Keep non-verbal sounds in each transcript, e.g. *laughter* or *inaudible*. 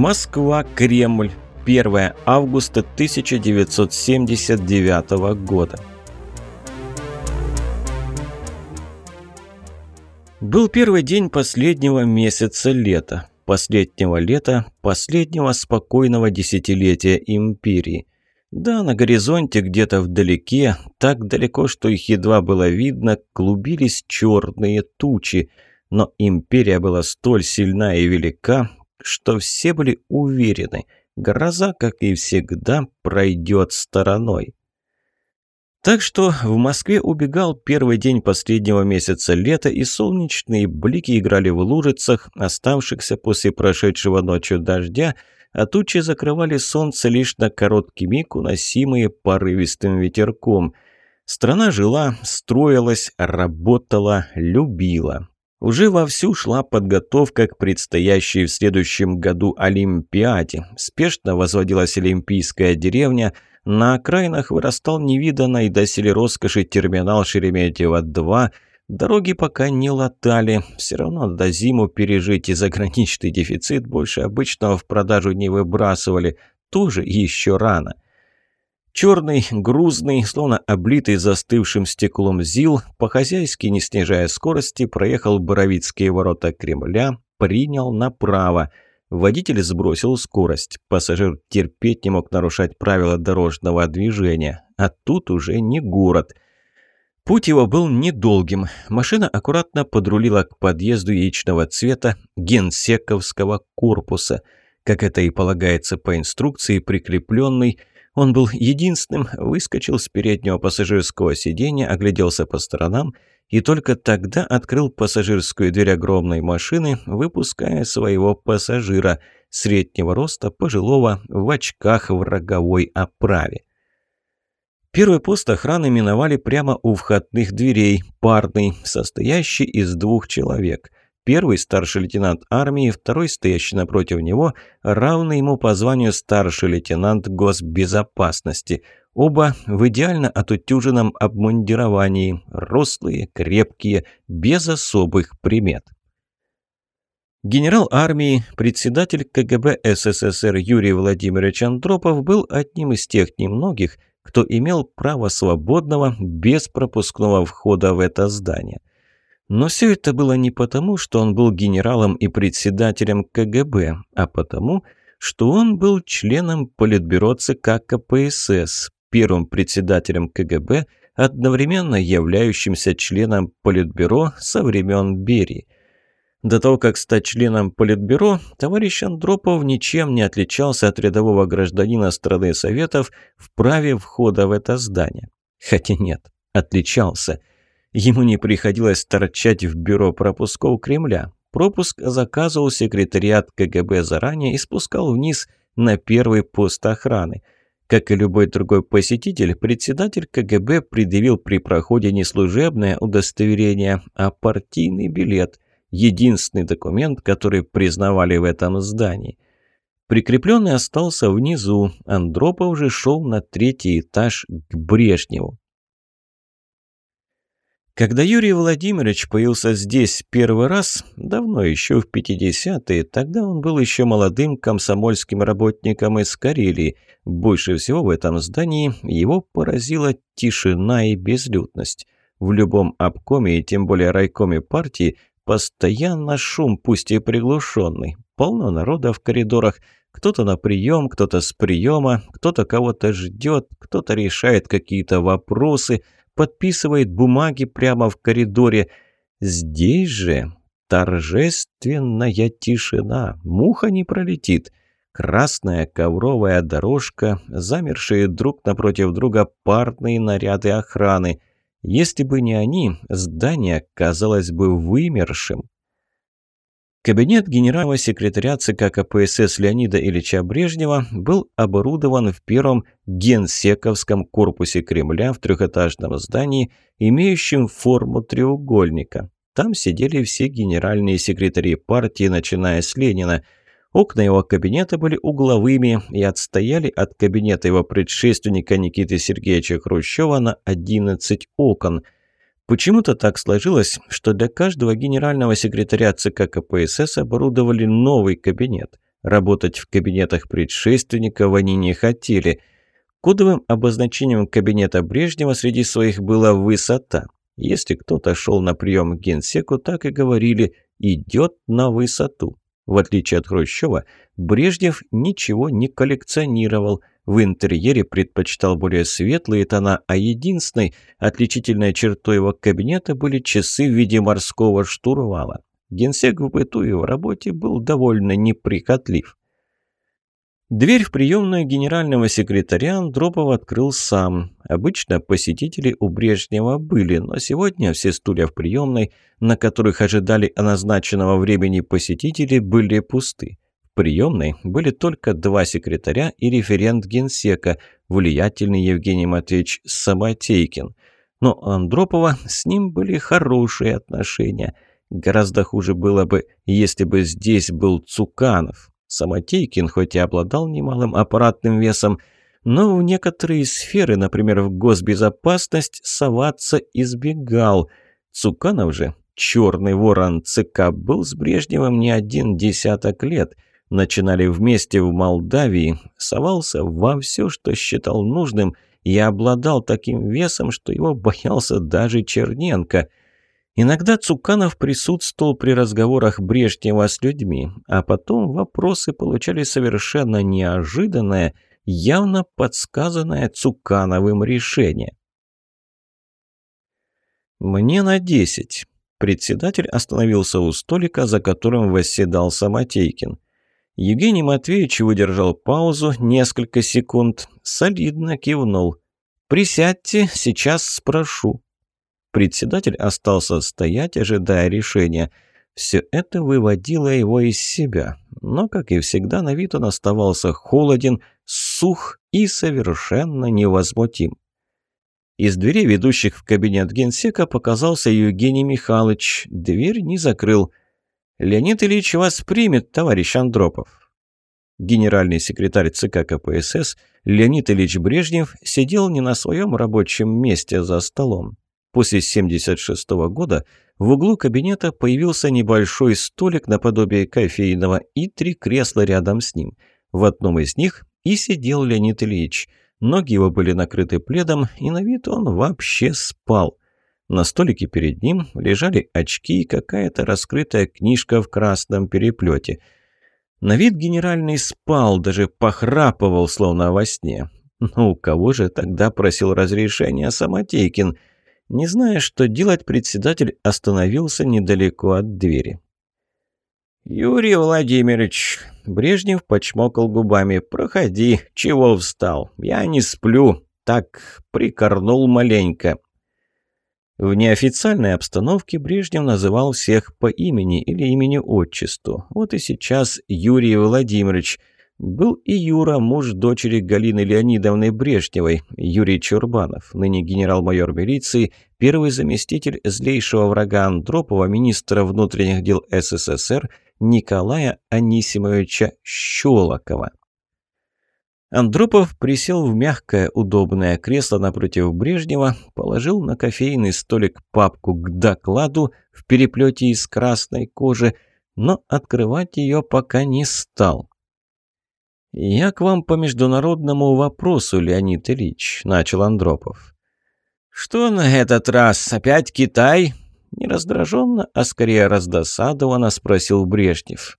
Москва, Кремль. 1 августа 1979 года. Был первый день последнего месяца лета. Последнего лета, последнего спокойного десятилетия империи. Да, на горизонте где-то вдалеке, так далеко, что их едва было видно, клубились черные тучи. Но империя была столь сильна и велика, что все были уверены, гроза, как и всегда, пройдет стороной. Так что в Москве убегал первый день последнего месяца лета, и солнечные блики играли в лужицах, оставшихся после прошедшего ночью дождя, а тучи закрывали солнце лишь на короткий миг, уносимые порывистым ветерком. Страна жила, строилась, работала, любила. Уже вовсю шла подготовка к предстоящей в следующем году Олимпиаде. Спешно возводилась Олимпийская деревня, на окраинах вырастал невиданный доселе роскоши терминал Шереметьево-2, дороги пока не латали, все равно до зиму пережить и заграничный дефицит больше обычного в продажу не выбрасывали, тоже еще рано. Черный, грузный, словно облитый застывшим стеклом ЗИЛ, по-хозяйски, не снижая скорости, проехал Боровицкие ворота Кремля, принял направо. Водитель сбросил скорость. Пассажир терпеть не мог нарушать правила дорожного движения. А тут уже не город. Путь его был недолгим. Машина аккуратно подрулила к подъезду яичного цвета генсековского корпуса. Как это и полагается по инструкции, прикрепленный – он был единственным, выскочил с переднего пассажирского сиденья, огляделся по сторонам и только тогда открыл пассажирскую дверь огромной машины, выпуская своего пассажира, среднего роста, пожилого, в очках в роговой оправе. Первый пост охраны миновали прямо у входных дверей, парный, состоящий из двух человек – Первый – старший лейтенант армии, второй, стоящий напротив него, равный ему по званию старший лейтенант госбезопасности. Оба в идеально отутюженном обмундировании, рослые, крепкие, без особых примет. Генерал армии, председатель КГБ СССР Юрий Владимирович Андропов был одним из тех немногих, кто имел право свободного, беспропускного входа в это здание. Но все это было не потому, что он был генералом и председателем КГБ, а потому, что он был членом Политбюро ЦК КПСС, первым председателем КГБ, одновременно являющимся членом Политбюро со времен Берии. До того, как стать членом Политбюро, товарищ Андропов ничем не отличался от рядового гражданина страны Советов в праве входа в это здание. Хотя нет, отличался – Ему не приходилось торчать в бюро пропусков Кремля. Пропуск заказывал секретариат КГБ заранее и спускал вниз на первый пост охраны. Как и любой другой посетитель, председатель КГБ предъявил при проходе не служебное удостоверение, а партийный билет – единственный документ, который признавали в этом здании. Прикрепленный остался внизу, Андропов уже шел на третий этаж к Брежневу. Когда Юрий Владимирович появился здесь первый раз, давно еще в 50-е, тогда он был еще молодым комсомольским работником из Карелии. Больше всего в этом здании его поразила тишина и безлюдность. В любом обкоме и тем более райкоме партии постоянно шум, пусть и приглушенный. Полно народа в коридорах, кто-то на прием, кто-то с приема, кто-то кого-то ждет, кто-то решает какие-то вопросы – подписывает бумаги прямо в коридоре. Здесь же торжественная тишина, муха не пролетит. Красная ковровая дорожка, замершие друг напротив друга парные наряды охраны. Если бы не они, здание казалось бы вымершим. Кабинет генерального секретаря ЦК КПСС Леонида Ильича Брежнева был оборудован в первом генсековском корпусе Кремля в трехэтажном здании, имеющем форму треугольника. Там сидели все генеральные секретари партии, начиная с Ленина. Окна его кабинета были угловыми и отстояли от кабинета его предшественника Никиты Сергеевича Хрущева на 11 окон – Почему-то так сложилось, что для каждого генерального секретаря ЦК КПСС оборудовали новый кабинет. Работать в кабинетах предшественников они не хотели. Кодовым обозначением кабинета Брежнева среди своих была «высота». Если кто-то шел на прием к генсеку, так и говорили «идет на высоту». В отличие от Хрущева, Брежнев ничего не коллекционировал, в интерьере предпочитал более светлые тона, а единственной отличительной чертой его кабинета были часы в виде морского штурвала. Генсек в быту и в работе был довольно неприхотлив. Дверь в приемную генерального секретаря Андропов открыл сам. Обычно посетители у Брежнева были, но сегодня все стулья в приемной, на которых ожидали назначенного времени посетители, были пусты. В приемной были только два секретаря и референт генсека, влиятельный Евгений Матвеевич Самотейкин. Но у Андропова с ним были хорошие отношения. Гораздо хуже было бы, если бы здесь был Цуканов. Самотейкин хоть и обладал немалым аппаратным весом, но в некоторые сферы, например, в госбезопасность, соваться избегал. Цуканов же, черный ворон ЦК, был с Брежневым не один десяток лет. Начинали вместе в Молдавии, совался во все, что считал нужным, и обладал таким весом, что его боялся даже Черненко – Иногда Цуканов присутствовал при разговорах Брежнева с людьми, а потом вопросы получали совершенно неожиданное, явно подсказанное Цукановым решение. «Мне на десять». Председатель остановился у столика, за которым восседал Самотейкин. Евгений Матвеевич выдержал паузу несколько секунд, солидно кивнул. «Присядьте, сейчас спрошу». Председатель остался стоять, ожидая решения. Все это выводило его из себя. Но, как и всегда, на вид он оставался холоден, сух и совершенно невозмутим. Из дверей, ведущих в кабинет генсека, показался Евгений Михайлович. Дверь не закрыл. «Леонид Ильич вас примет, товарищ Андропов». Генеральный секретарь ЦК КПСС Леонид Ильич Брежнев сидел не на своем рабочем месте за столом. После 76 -го года в углу кабинета появился небольшой столик наподобие кофейного и три кресла рядом с ним. В одном из них и сидел Леонид Ильич. Ноги его были накрыты пледом, и на вид он вообще спал. На столике перед ним лежали очки и какая-то раскрытая книжка в красном переплете. На вид генеральный спал, даже похрапывал, словно во сне. Ну, у кого же тогда просил разрешения Самотейкин – не зная, что делать, председатель остановился недалеко от двери. «Юрий Владимирович», — Брежнев почмокал губами, — «проходи, чего встал? Я не сплю, так прикорнул маленько». В неофициальной обстановке Брежнев называл всех по имени или имени-отчеству. Вот и сейчас Юрий Владимирович — был и Юра, муж дочери Галины Леонидовны Брежневой, Юрий Чурбанов, ныне генерал-майор милиции, первый заместитель злейшего врага Андропова, министра внутренних дел СССР Николая Анисимовича Щелокова. Андропов присел в мягкое, удобное кресло напротив Брежнева, положил на кофейный столик папку к докладу в переплете из красной кожи, но открывать ее пока не стал. «Я к вам по международному вопросу, Леонид Ильич», — начал Андропов. «Что на этот раз? Опять Китай?» Не раздраженно, а скорее раздосадованно спросил Брежнев.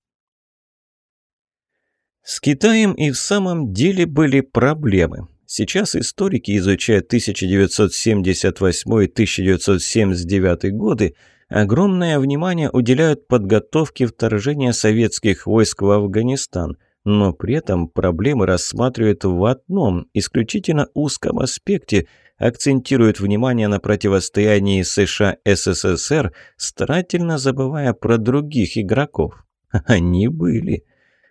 С Китаем и в самом деле были проблемы. Сейчас историки, изучая 1978-1979 годы, огромное внимание уделяют подготовке вторжения советских войск в Афганистан – но при этом проблемы рассматривают в одном, исключительно узком аспекте, акцентируют внимание на противостоянии США-СССР, старательно забывая про других игроков. *laughs* Они были.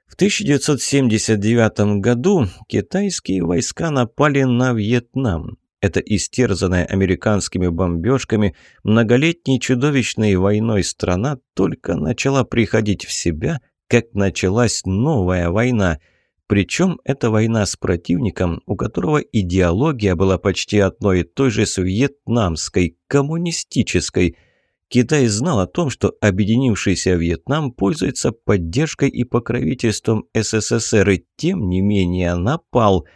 В 1979 году китайские войска напали на Вьетнам. Эта истерзанная американскими бомбежками, многолетней чудовищной войной страна только начала приходить в себя – как началась новая война. Причем это война с противником, у которого идеология была почти одной и той же с вьетнамской, коммунистической. Китай знал о том, что объединившийся Вьетнам пользуется поддержкой и покровительством СССР, и тем не менее напал.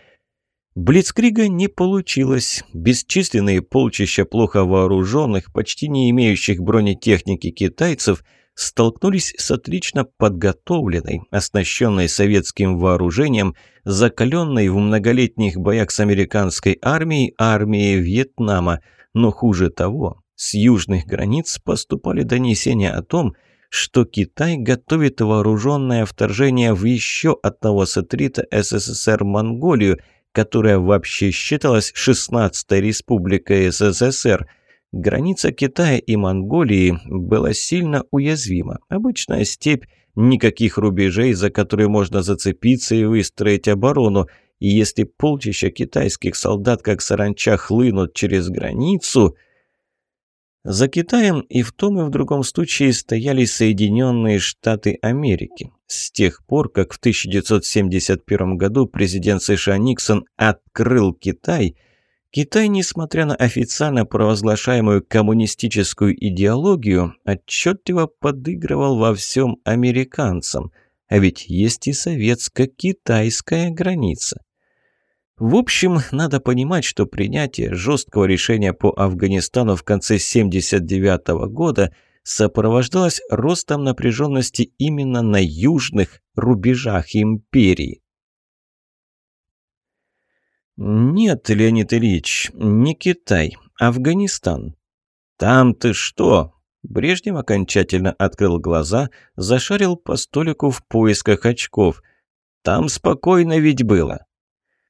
Блицкрига не получилось. Бесчисленные полчища плохо вооруженных, почти не имеющих бронетехники китайцев – столкнулись с отлично подготовленной, оснащенной советским вооружением, закаленной в многолетних боях с американской армией армией Вьетнама. Но хуже того, с южных границ поступали донесения о том, что Китай готовит вооруженное вторжение в еще одного сателлита СССР Монголию, которая вообще считалась 16-й республикой СССР – Граница Китая и Монголии была сильно уязвима. Обычная степь, никаких рубежей, за которые можно зацепиться и выстроить оборону. И если полчища китайских солдат, как саранча, хлынут через границу... За Китаем и в том и в другом случае стояли Соединенные Штаты Америки. С тех пор, как в 1971 году президент США Никсон открыл Китай – Китай, несмотря на официально провозглашаемую коммунистическую идеологию, отчетливо подыгрывал во всем американцам. А ведь есть и советско-китайская граница. В общем, надо понимать, что принятие жесткого решения по Афганистану в конце 1979 года сопровождалось ростом напряженности именно на южных рубежах империи. «Нет, Леонид Ильич, не Китай, Афганистан». «Там ты что?» Брежнев окончательно открыл глаза, зашарил по столику в поисках очков. «Там спокойно ведь было».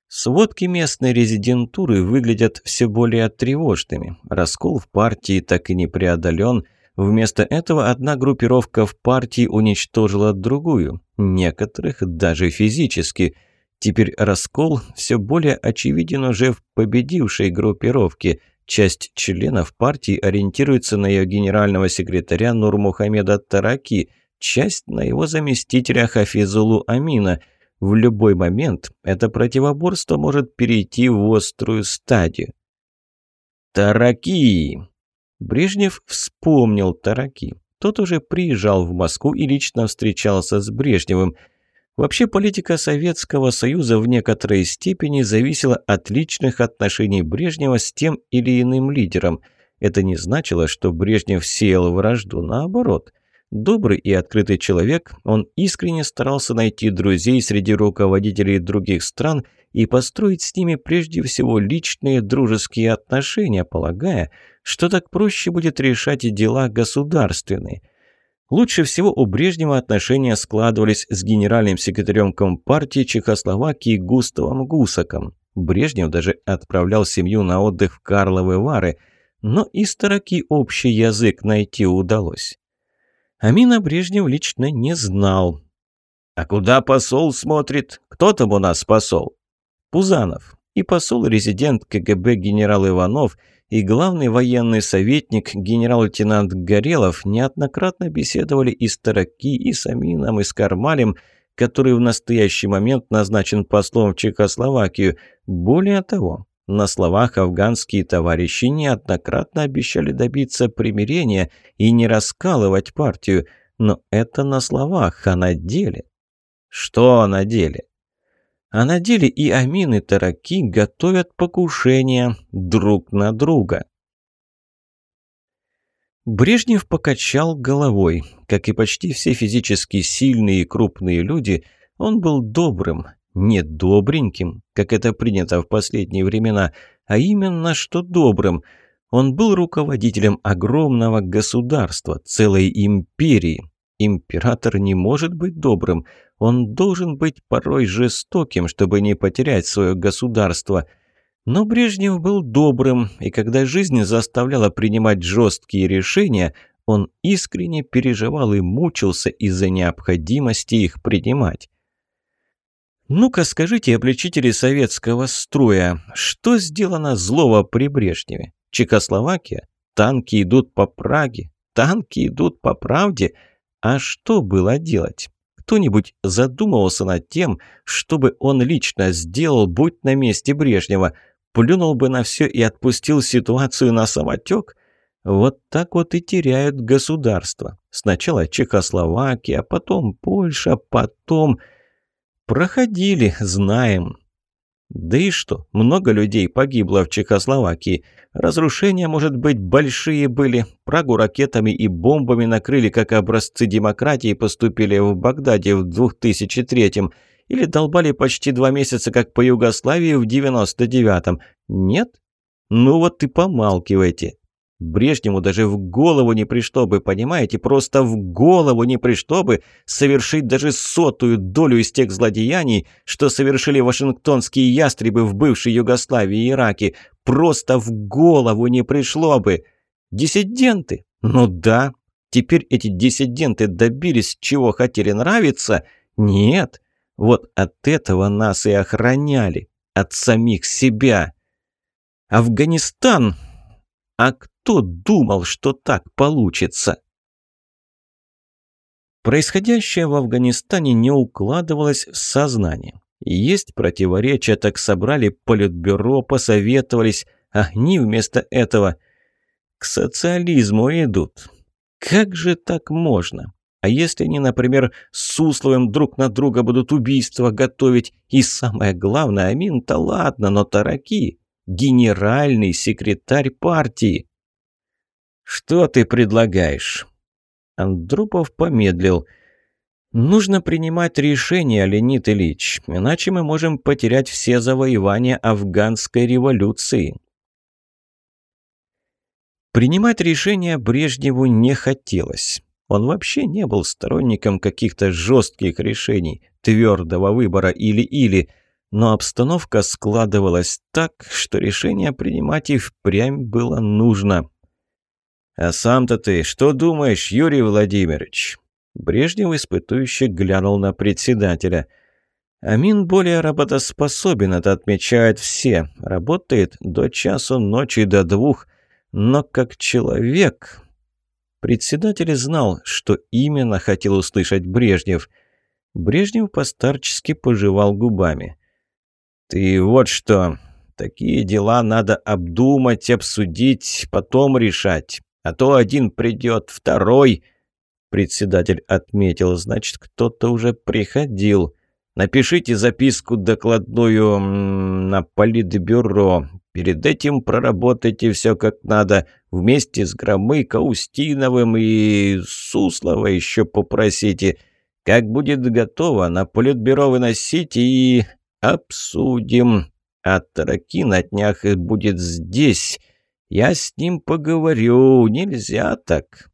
Сводки местной резидентуры выглядят все более тревожными. Раскол в партии так и не преодолен. Вместо этого одна группировка в партии уничтожила другую, некоторых даже физически – Теперь раскол все более очевиден уже в победившей группировке. Часть членов партии ориентируется на ее генерального секретаря Нурмухамеда Тараки, часть на его заместителя Хафизулу Амина. В любой момент это противоборство может перейти в острую стадию. Тараки! Брежнев вспомнил Тараки. Тот уже приезжал в Москву и лично встречался с Брежневым – Вообще политика Советского Союза в некоторой степени зависела от личных отношений Брежнева с тем или иным лидером. Это не значило, что Брежнев сеял вражду, наоборот. Добрый и открытый человек, он искренне старался найти друзей среди руководителей других стран и построить с ними прежде всего личные дружеские отношения, полагая, что так проще будет решать дела государственные – Лучше всего у Брежнева отношения складывались с генеральным секретарем Компартии Чехословакии Густавом Гусаком. Брежнев даже отправлял семью на отдых в Карловы Вары, но и стараки общий язык найти удалось. Амина Брежнев лично не знал. «А куда посол смотрит? Кто там у нас посол?» «Пузанов. И посол-резидент КГБ генерал Иванов – и главный военный советник генерал-лейтенант Горелов неоднократно беседовали и с Тараки, и с Амином, и с Кармалем, который в настоящий момент назначен послом в Чехословакию. Более того, на словах афганские товарищи неоднократно обещали добиться примирения и не раскалывать партию, но это на словах, а на деле... Что на деле? А на деле и Амин, и Тараки готовят покушения друг на друга. Брежнев покачал головой. Как и почти все физически сильные и крупные люди, он был добрым, не добреньким, как это принято в последние времена, а именно что добрым. Он был руководителем огромного государства, целой империи. Император не может быть добрым – он должен быть порой жестоким, чтобы не потерять свое государство. Но Брежнев был добрым, и когда жизнь заставляла принимать жесткие решения, он искренне переживал и мучился из-за необходимости их принимать. «Ну-ка скажите, обличители советского строя, что сделано злого при Брежневе? Чехословакия? Танки идут по Праге? Танки идут по правде? А что было делать? кто-нибудь задумывался над тем, что бы он лично сделал, будь на месте Брежнева? Плюнул бы на все и отпустил ситуацию на самотек? Вот так вот и теряют государство. Сначала Чехословакия, потом Польша, потом... Проходили, знаем. Да и что, много людей погибло в Чехословакии. Разрушения, может быть, большие были. Прагу ракетами и бомбами накрыли, как образцы демократии поступили в Багдаде в 2003-м. Или долбали почти два месяца, как по Югославии в 99-м. Нет? Ну вот и помалкивайте. Брежневу даже в голову не пришло бы, понимаете, просто в голову не пришло бы совершить даже сотую долю из тех злодеяний, что совершили вашингтонские ястребы в бывшей Югославии и Ираке. Просто в голову не пришло бы. Диссиденты? Ну да. Теперь эти диссиденты добились, чего хотели нравиться? Нет. Вот от этого нас и охраняли. От самих себя. Афганистан... А кто думал, что так получится? Происходящее в Афганистане не укладывалось в сознание. Есть противоречия, так собрали политбюро, посоветовались, а они вместо этого к социализму идут. Как же так можно? А если они, например, с Сусловым друг на друга будут убийства готовить? И самое главное, Амин-то ладно, но тараки генеральный секретарь партии. «Что ты предлагаешь?» Андропов помедлил. «Нужно принимать решение, Леонид Ильич, иначе мы можем потерять все завоевания афганской революции». Принимать решение Брежневу не хотелось. Он вообще не был сторонником каких-то жестких решений, твердого выбора или-или – но обстановка складывалась так, что решение принимать и впрямь было нужно. «А сам-то ты что думаешь, Юрий Владимирович?» Брежнев испытующе глянул на председателя. «Амин более работоспособен, это отмечают все. Работает до часу ночи до двух, но как человек...» Председатель знал, что именно хотел услышать Брежнев. Брежнев постарчески пожевал губами. «Ты вот что, такие дела надо обдумать, обсудить, потом решать. А то один придет, второй...» Председатель отметил, значит, кто-то уже приходил. Напишите записку докладную на политбюро. Перед этим проработайте все как надо. Вместе с Громыко, Устиновым и Суслова еще попросите. Как будет готово, на политбюро выносите и обсудим. А Таракин на днях будет здесь. Я с ним поговорю. Нельзя так.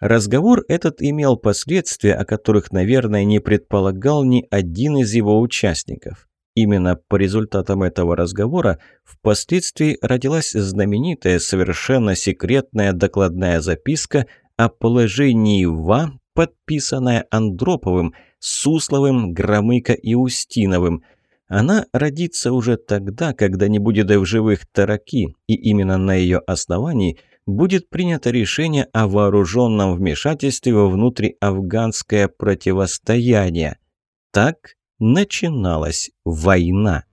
Разговор этот имел последствия, о которых, наверное, не предполагал ни один из его участников. Именно по результатам этого разговора впоследствии родилась знаменитая, совершенно секретная докладная записка о положении ВА, подписанная Андроповым, Сусловым, Громыко и Устиновым. Она родится уже тогда, когда не будет в живых тараки, и именно на ее основании будет принято решение о вооруженном вмешательстве во внутриафганское противостояние. Так начиналась война.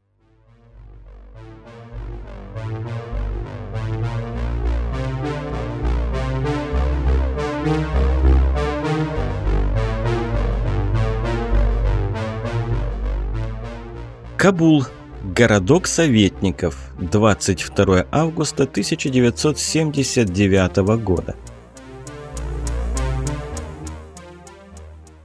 Кабул. Городок советников. 22 августа 1979 года.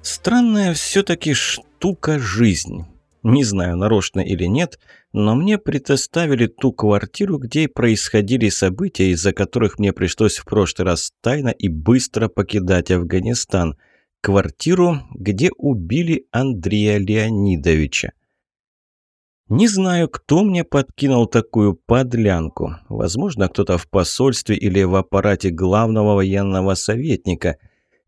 Странная все-таки штука жизнь. Не знаю, нарочно или нет, но мне предоставили ту квартиру, где происходили события, из-за которых мне пришлось в прошлый раз тайно и быстро покидать Афганистан. Квартиру, где убили Андрея Леонидовича. Не знаю, кто мне подкинул такую подлянку. Возможно, кто-то в посольстве или в аппарате главного военного советника.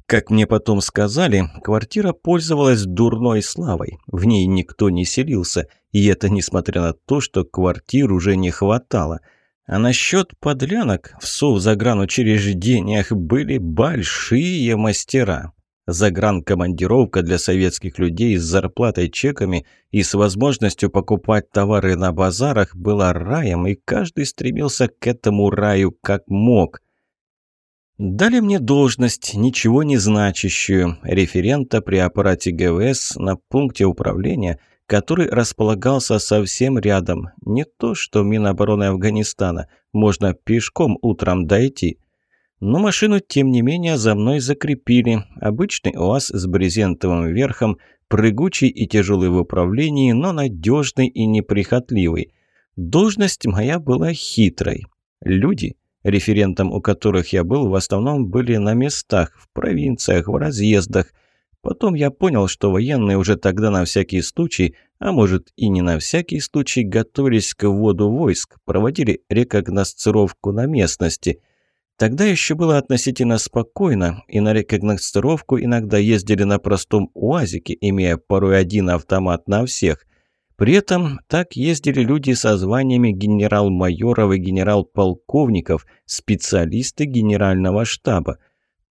Как мне потом сказали, квартира пользовалась дурной славой. В ней никто не селился, и это несмотря на то, что квартир уже не хватало. А насчет подлянок в совзагранучреждениях были большие мастера. Загранкомандировка для советских людей с зарплатой чеками и с возможностью покупать товары на базарах была раем, и каждый стремился к этому раю как мог. Дали мне должность, ничего не значащую, референта при аппарате ГВС на пункте управления, который располагался совсем рядом. Не то, что Минобороны Афганистана, можно пешком утром дойти – но машину, тем не менее, за мной закрепили. Обычный УАЗ с брезентовым верхом, прыгучий и тяжелый в управлении, но надежный и неприхотливый. Должность моя была хитрой. Люди, референтом у которых я был, в основном были на местах, в провинциях, в разъездах. Потом я понял, что военные уже тогда на всякий случай, а может и не на всякий случай, готовились к вводу войск, проводили рекогносцировку на местности – Тогда еще было относительно спокойно, и на рекогностировку иногда ездили на простом УАЗике, имея порой один автомат на всех. При этом так ездили люди со званиями генерал-майоров и генерал-полковников, специалисты генерального штаба.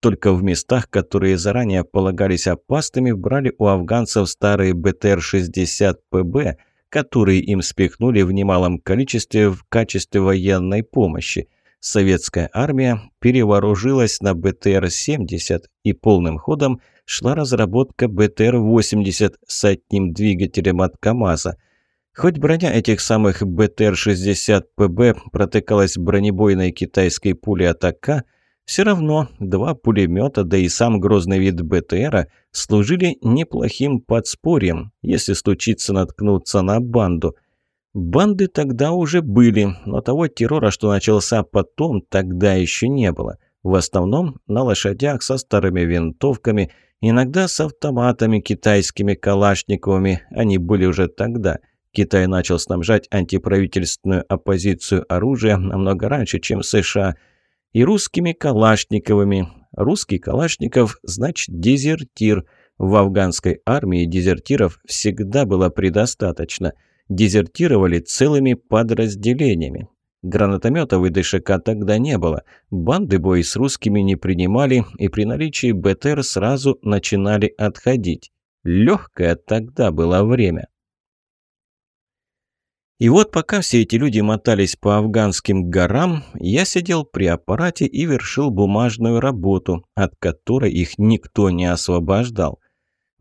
Только в местах, которые заранее полагались опасными, брали у афганцев старые БТР-60ПБ, которые им спихнули в немалом количестве в качестве военной помощи – советская армия перевооружилась на БТР-70 и полным ходом шла разработка БТР-80 с одним двигателем от КАМАЗа. Хоть броня этих самых БТР-60ПБ протыкалась бронебойной китайской пулей от АК, все равно два пулемета, да и сам грозный вид БТРа служили неплохим подспорьем, если случится наткнуться на банду – Банды тогда уже были, но того террора, что начался потом, тогда еще не было. В основном на лошадях со старыми винтовками, иногда с автоматами китайскими калашниковыми, они были уже тогда. Китай начал снабжать антиправительственную оппозицию оружием намного раньше, чем США, и русскими калашниковыми. Русский калашников значит дезертир. В афганской армии дезертиров всегда было предостаточно – дезертировали целыми подразделениями. Гранатометов и ДШК тогда не было. Банды бой с русскими не принимали, и при наличии БТР сразу начинали отходить. Легкое тогда было время. И вот пока все эти люди мотались по афганским горам, я сидел при аппарате и вершил бумажную работу, от которой их никто не освобождал.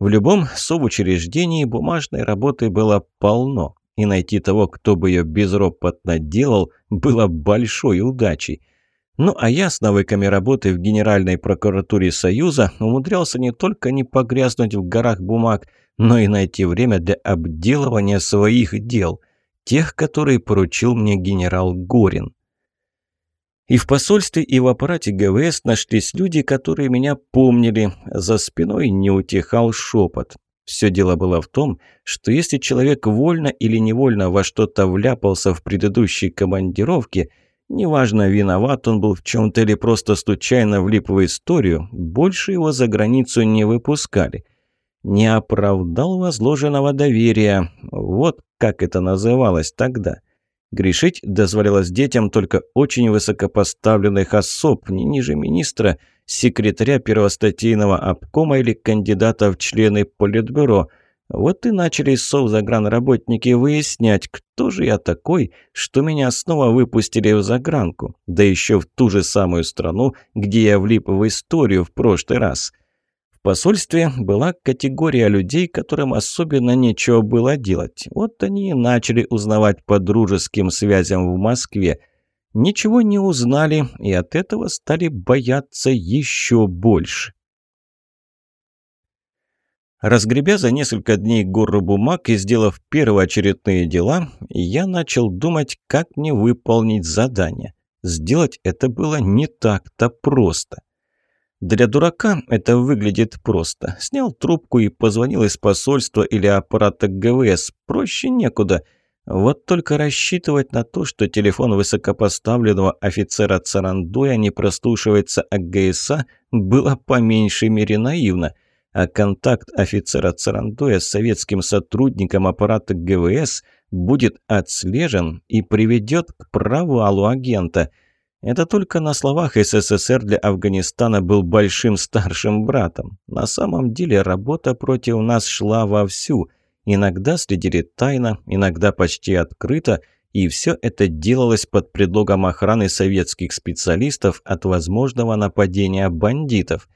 В любом совучреждении бумажной работы было полно и найти того, кто бы ее безропотно делал, было большой удачей. Ну а я с навыками работы в Генеральной прокуратуре Союза умудрялся не только не погрязнуть в горах бумаг, но и найти время для обделывания своих дел, тех, которые поручил мне генерал Горин. И в посольстве, и в аппарате ГВС нашлись люди, которые меня помнили. За спиной не утихал шепот. Все дело было в том, что если человек вольно или невольно во что-то вляпался в предыдущей командировке, неважно, виноват он был в чем-то или просто случайно влип в историю, больше его за границу не выпускали. Не оправдал возложенного доверия. Вот как это называлось тогда. Грешить дозволялось детям только очень высокопоставленных особ, не ниже министра – секретаря первостатейного обкома или кандидата в члены Политбюро. Вот и начали совзагранработники выяснять, кто же я такой, что меня снова выпустили в загранку, да еще в ту же самую страну, где я влип в историю в прошлый раз. В посольстве была категория людей, которым особенно нечего было делать. Вот они и начали узнавать по дружеским связям в Москве – ничего не узнали и от этого стали бояться еще больше. Разгребя за несколько дней гору бумаг и сделав первоочередные дела, я начал думать, как мне выполнить задание. Сделать это было не так-то просто. Для дурака это выглядит просто. Снял трубку и позвонил из посольства или аппарата ГВС. Проще некуда – вот только рассчитывать на то, что телефон высокопоставленного офицера Царандуя не прослушивается АГСА, было по меньшей мере наивно. А контакт офицера Царандуя с советским сотрудником аппарата ГВС будет отслежен и приведет к провалу агента. Это только на словах СССР для Афганистана был большим старшим братом. На самом деле работа против нас шла вовсю. Иногда следили тайно, иногда почти открыто, и все это делалось под предлогом охраны советских специалистов от возможного нападения бандитов.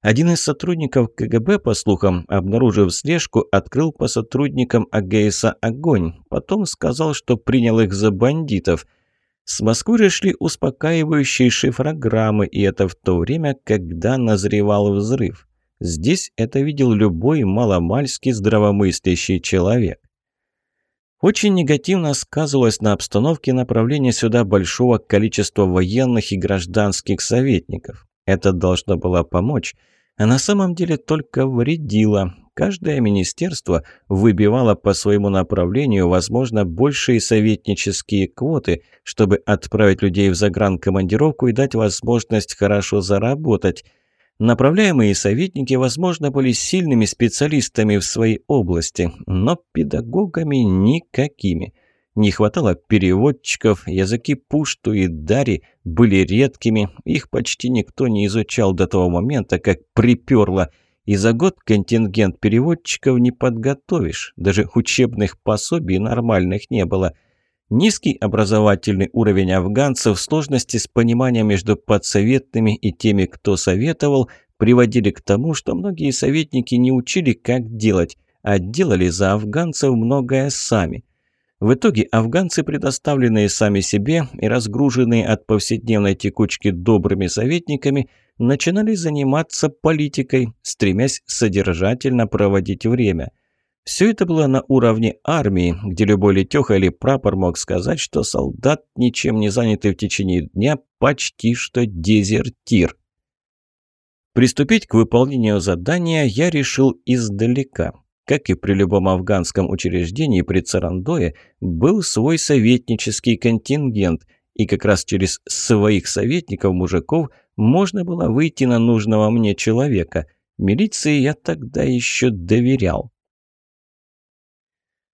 Один из сотрудников КГБ, по слухам, обнаружив слежку, открыл по сотрудникам АГСа огонь. Потом сказал, что принял их за бандитов – с Москвы же шли успокаивающие шифрограммы, и это в то время, когда назревал взрыв. Здесь это видел любой маломальски здравомыслящий человек. Очень негативно сказывалось на обстановке направления сюда большого количества военных и гражданских советников. Это должно было помочь, а на самом деле только вредило. Каждое министерство выбивало по своему направлению, возможно, большие советнические квоты, чтобы отправить людей в загранкомандировку и дать возможность хорошо заработать. Направляемые советники, возможно, были сильными специалистами в своей области, но педагогами никакими. Не хватало переводчиков, языки пушту и дари были редкими, их почти никто не изучал до того момента, как приперло – и за год контингент переводчиков не подготовишь. Даже учебных пособий нормальных не было. Низкий образовательный уровень афганцев, сложности с пониманием между подсоветными и теми, кто советовал, приводили к тому, что многие советники не учили, как делать, а делали за афганцев многое сами. В итоге афганцы, предоставленные сами себе и разгруженные от повседневной текучки добрыми советниками, начинали заниматься политикой, стремясь содержательно проводить время. Все это было на уровне армии, где любой летеха или прапор мог сказать, что солдат, ничем не занятый в течение дня, почти что дезертир. Приступить к выполнению задания я решил издалека. Как и при любом афганском учреждении при Царандое, был свой советнический контингент, и как раз через своих советников-мужиков – можно было выйти на нужного мне человека. Милиции я тогда еще доверял.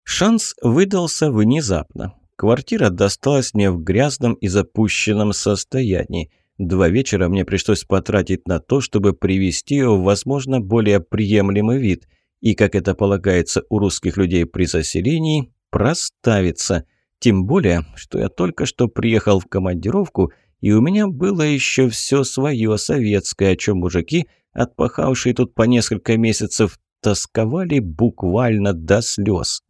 Шанс выдался внезапно. Квартира досталась мне в грязном и запущенном состоянии. Два вечера мне пришлось потратить на то, чтобы привести ее в, возможно, более приемлемый вид. И, как это полагается у русских людей при заселении, проставиться. Тем более, что я только что приехал в командировку – и у меня было еще все свое советское, о чем мужики, отпахавшие тут по несколько месяцев, тосковали буквально до слез.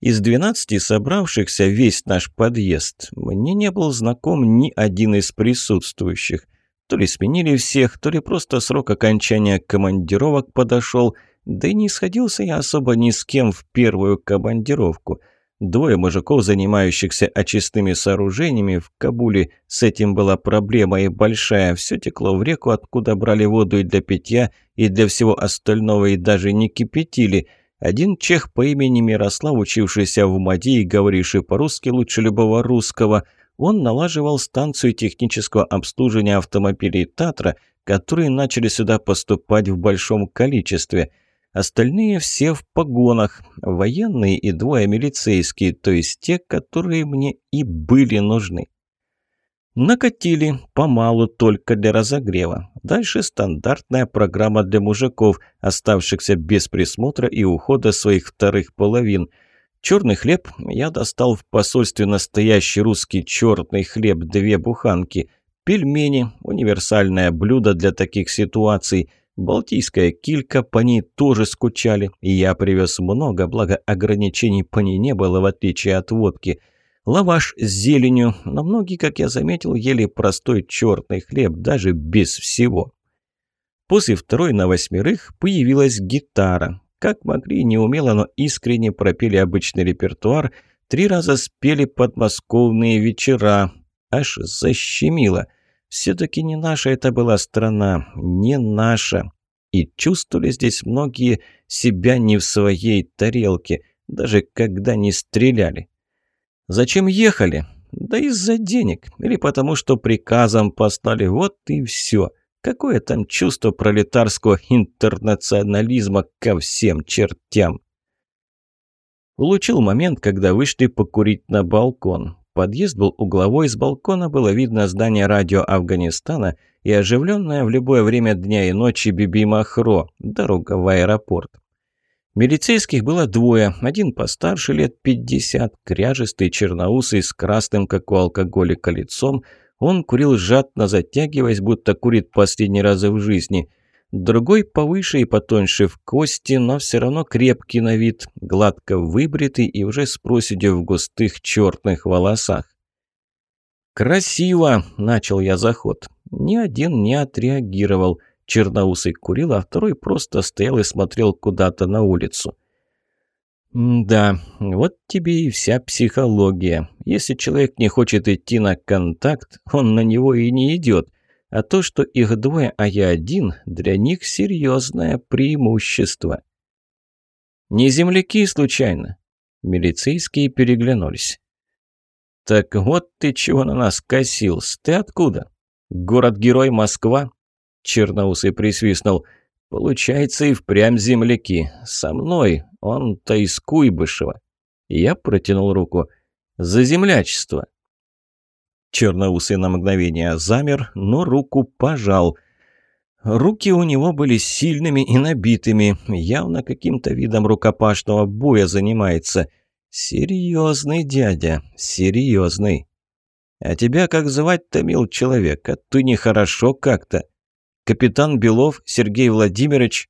Из двенадцати собравшихся весь наш подъезд мне не был знаком ни один из присутствующих. То ли сменили всех, то ли просто срок окончания командировок подошел, да и не сходился я особо ни с кем в первую командировку – Двое мужиков, занимающихся очистными сооружениями в Кабуле, с этим была проблема и большая. Все текло в реку, откуда брали воду и для питья, и для всего остального, и даже не кипятили. Один чех по имени Мирослав, учившийся в МАДИ и говоривший по-русски лучше любого русского, он налаживал станцию технического обслуживания автомобилей «Татра», которые начали сюда поступать в большом количестве – Остальные все в погонах, военные и двое милицейские, то есть те, которые мне и были нужны. Накатили, помалу, только для разогрева. Дальше стандартная программа для мужиков, оставшихся без присмотра и ухода своих вторых половин. Черный хлеб я достал в посольстве настоящий русский черный хлеб, две буханки. Пельмени – универсальное блюдо для таких ситуаций – Балтийская килька, по ней тоже скучали, и я привез много, благо ограничений по ней не было, в отличие от водки. Лаваш с зеленью, но многие, как я заметил, ели простой черный хлеб, даже без всего. После второй на восьмерых появилась гитара. Как могли, неумело, но искренне пропели обычный репертуар, три раза спели подмосковные вечера. Аж защемило – все-таки не наша это была страна, не наша. И чувствовали здесь многие себя не в своей тарелке, даже когда не стреляли. Зачем ехали? Да из-за денег. Или потому, что приказом послали. Вот и все. Какое там чувство пролетарского интернационализма ко всем чертям? Улучил момент, когда вышли покурить на балкон. Подъезд был угловой, с балкона было видно здание радио Афганистана и оживленная в любое время дня и ночи Биби Махро, дорога в аэропорт. Милицейских было двое, один постарше, лет пятьдесят, кряжистый, черноусый, с красным, как у алкоголика, лицом. Он курил жадно, затягиваясь, будто курит последний раз в жизни – Другой повыше и потоньше в кости, но все равно крепкий на вид, гладко выбритый и уже с проседью в густых черных волосах. «Красиво!» – начал я заход. Ни один не отреагировал. Черноусый курил, а второй просто стоял и смотрел куда-то на улицу. «Да, вот тебе и вся психология. Если человек не хочет идти на контакт, он на него и не идет. А то, что их двое, а я один, для них серьезное преимущество. Не земляки случайно. Милицейские переглянулись. «Так вот ты чего на нас косился? Ты откуда? Город-герой Москва?» Черноусый присвистнул. «Получается, и впрямь земляки. Со мной. Он-то из Куйбышева». Я протянул руку. «За землячество. Черноусый на мгновение замер, но руку пожал. Руки у него были сильными и набитыми, явно каким-то видом рукопашного боя занимается. Серьезный дядя, серьезный. А тебя как звать-то, мил человек, а ты нехорошо как-то. Капитан Белов Сергей Владимирович.